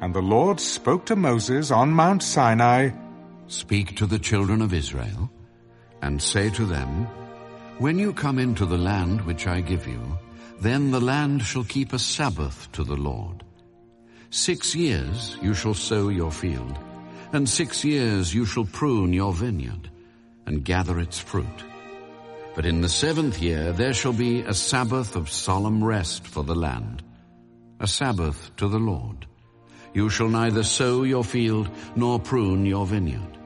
And the Lord spoke to Moses on Mount Sinai, Speak to the children of Israel, and say to them, When you come into the land which I give you, then the land shall keep a Sabbath to the Lord. Six years you shall sow your field, and six years you shall prune your vineyard, and gather its fruit. But in the seventh year there shall be a Sabbath of solemn rest for the land, a Sabbath to the Lord. You shall neither sow your field nor prune your vineyard.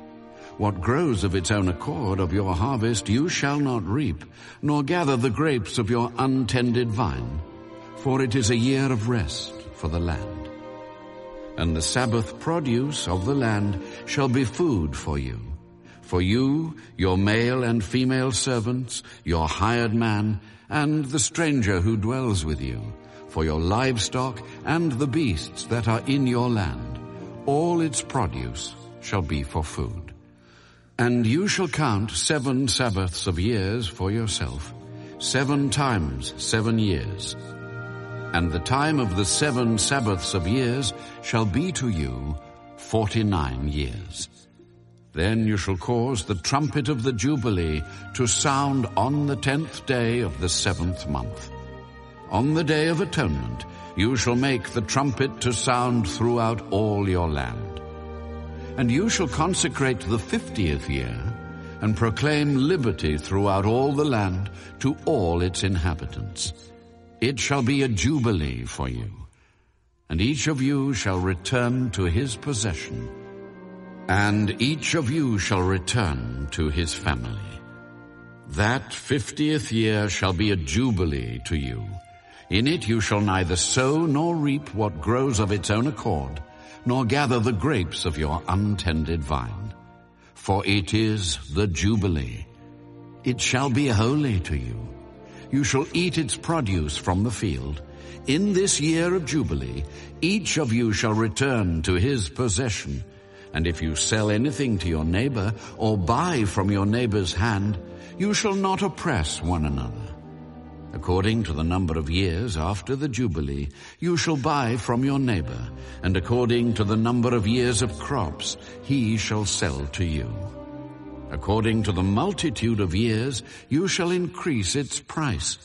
What grows of its own accord of your harvest you shall not reap, nor gather the grapes of your untended vine, for it is a year of rest for the land. And the Sabbath produce of the land shall be food for you. For you, your male and female servants, your hired man, and the stranger who dwells with you, for your livestock and the beasts that are in your land, all its produce shall be for food. And you shall count seven Sabbaths of years for yourself, seven times seven years. And the time of the seven Sabbaths of years shall be to you forty-nine years. Then you shall cause the trumpet of the Jubilee to sound on the tenth day of the seventh month. On the day of atonement you shall make the trumpet to sound throughout all your land. And you shall consecrate the fiftieth year, and proclaim liberty throughout all the land to all its inhabitants. It shall be a jubilee for you, and each of you shall return to his possession, and each of you shall return to his family. That fiftieth year shall be a jubilee to you. In it you shall neither sow nor reap what grows of its own accord, nor gather the grapes of your untended vine. For it is the Jubilee. It shall be holy to you. You shall eat its produce from the field. In this year of Jubilee, each of you shall return to his possession. And if you sell anything to your neighbor or buy from your neighbor's hand, you shall not oppress one another. According to the number of years after the Jubilee, you shall buy from your neighbor, and according to the number of years of crops, he shall sell to you. According to the multitude of years, you shall increase its price,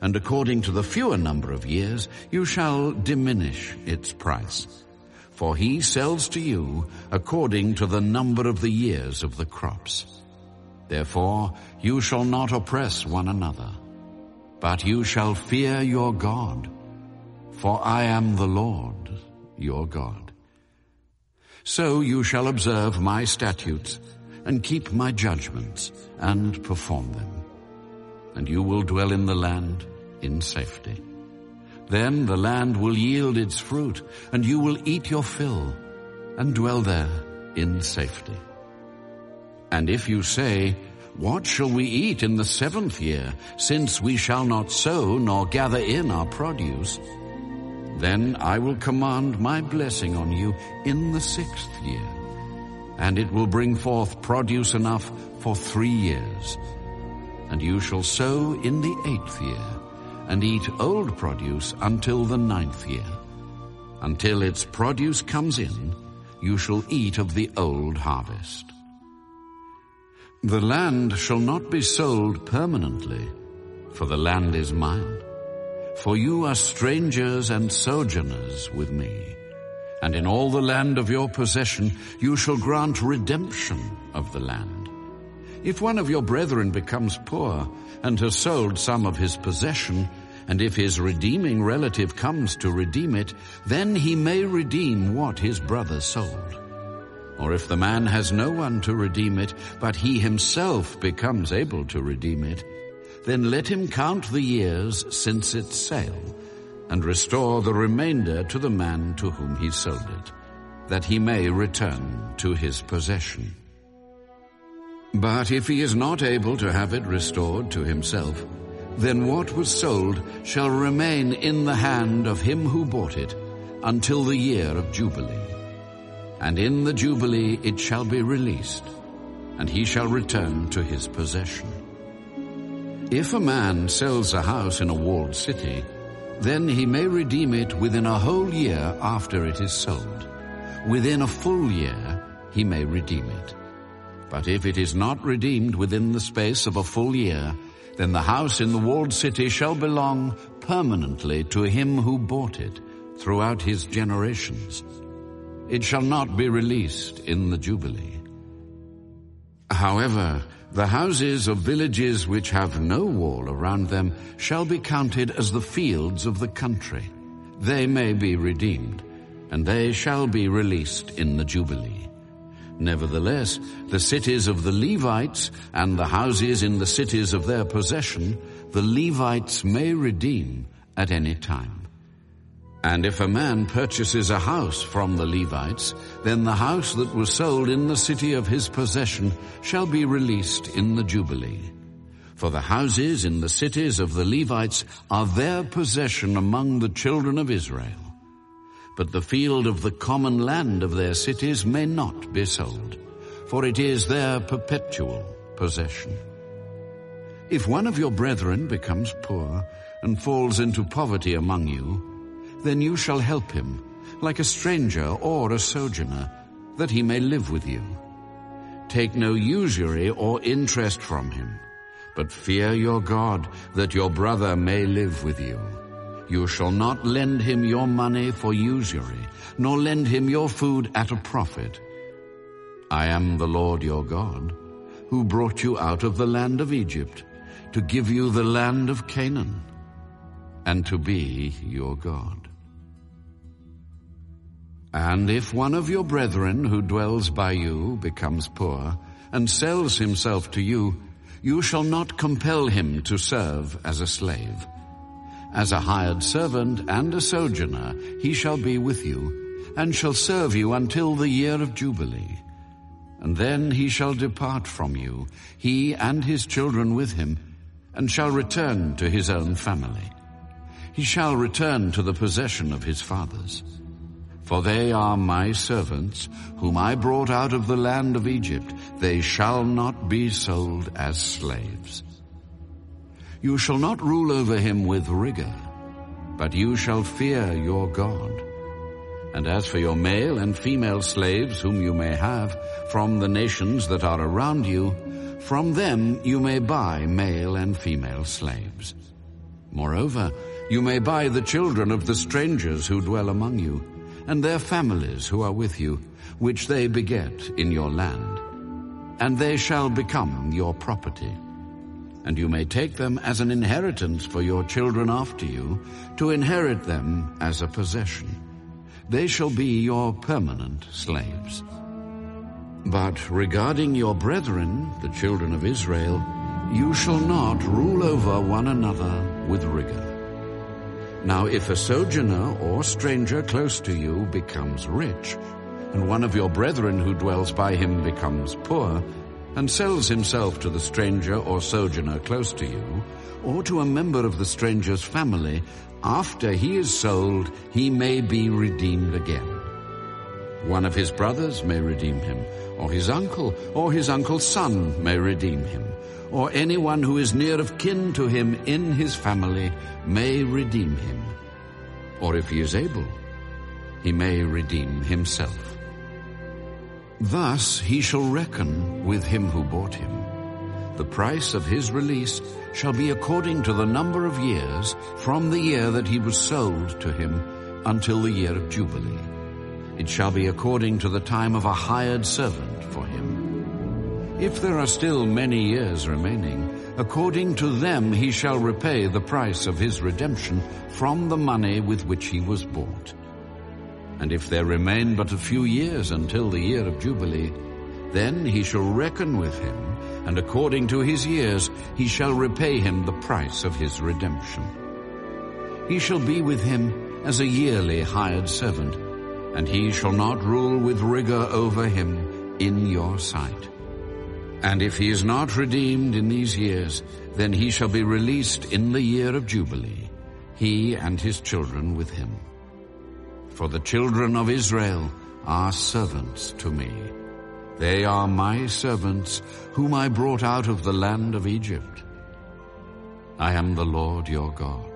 and according to the fewer number of years, you shall diminish its price. For he sells to you according to the number of the years of the crops. Therefore, you shall not oppress one another. But you shall fear your God, for I am the Lord your God. So you shall observe my statutes and keep my judgments and perform them. And you will dwell in the land in safety. Then the land will yield its fruit and you will eat your fill and dwell there in safety. And if you say, what shall we eat in the seventh year, since we shall not sow nor gather in our produce? Then I will command my blessing on you in the sixth year, and it will bring forth produce enough for three years. And you shall sow in the eighth year, and eat old produce until the ninth year. Until its produce comes in, you shall eat of the old harvest. The land shall not be sold permanently, for the land is mine. For you are strangers and sojourners with me. And in all the land of your possession you shall grant redemption of the land. If one of your brethren becomes poor and has sold some of his possession, and if his redeeming relative comes to redeem it, then he may redeem what his brother sold. Or if the man has no one to redeem it, but he himself becomes able to redeem it, then let him count the years since its sale, and restore the remainder to the man to whom he sold it, that he may return to his possession. But if he is not able to have it restored to himself, then what was sold shall remain in the hand of him who bought it until the year of Jubilee and in the Jubilee it shall be released, and he shall return to his possession. If a man sells a house in a walled city, then he may redeem it within a whole year after it is sold. within a full year, he may redeem it. But if it is not redeemed within the space of a full year, then the house in the walled city shall belong permanently to him who bought it throughout his generations. It shall not be released in the Jubilee. However, the houses of villages which have no wall around them shall be counted as the fields of the country. They may be redeemed, and they shall be released in the Jubilee. Nevertheless, the cities of the Levites and the houses in the cities of their possession, the Levites may redeem at any time. And if a man purchases a house from the Levites, then the house that was sold in the city of his possession shall be released in the Jubilee. For the houses in the cities of the Levites are their possession among the children of Israel. But the field of the common land of their cities may not be sold, for it is their perpetual possession. If one of your brethren becomes poor and falls into poverty among you, then you shall help him, like a stranger or a sojourner, that he may live with you. Take no usury or interest from him, but fear your God, that your brother may live with you. You shall not lend him your money for usury, nor lend him your food at a profit. I am the Lord your God, who brought you out of the land of Egypt, to give you the land of Canaan, and to be your God. And if one of your brethren who dwells by you becomes poor and sells himself to you, you shall not compel him to serve as a slave. As a hired servant and a sojourner, he shall be with you, and shall serve you until the year of Jubilee. And then he shall depart from you, he and his children with him, and shall return to his own family. He shall return to the possession of his fathers. For they are my servants, whom I brought out of the land of Egypt. They shall not be sold as slaves. You shall not rule over him with rigor, but you shall fear your God. And as for your male and female slaves whom you may have from the nations that are around you, from them you may buy male and female slaves. Moreover, you may buy the children of the strangers who dwell among you, and their families who are with you, which they beget in your land. And they shall become your property. And you may take them as an inheritance for your children after you, to inherit them as a possession. They shall be your permanent slaves. But regarding your brethren, the children of Israel, you shall not rule over one another with rigor. Now if a sojourner or stranger close to you becomes rich, and one of your brethren who dwells by him becomes poor, and sells himself to the stranger or sojourner close to you, or to a member of the stranger's family, after he is sold, he may be redeemed again. One of his brothers may redeem him, or his uncle, or his uncle's son may redeem him or anyone who is near of kin to him in his family may redeem him. Or if he is able, he may redeem himself. Thus he shall reckon with him who bought him. The price of his release shall be according to the number of years from the year that he was sold to him until the year of Jubilee. It shall be according to the time of a hired servant for him. If there are still many years remaining, according to them he shall repay the price of his redemption from the money with which he was bought. And if there remain but a few years until the year of Jubilee, then he shall reckon with him, and according to his years he shall repay him the price of his redemption. He shall be with him as a yearly hired servant, and he shall not rule with rigor over him in your sight. And if he is not redeemed in these years, then he shall be released in the year of Jubilee, he and his children with him. For the children of Israel are servants to me. They are my servants, whom I brought out of the land of Egypt. I am the Lord your God.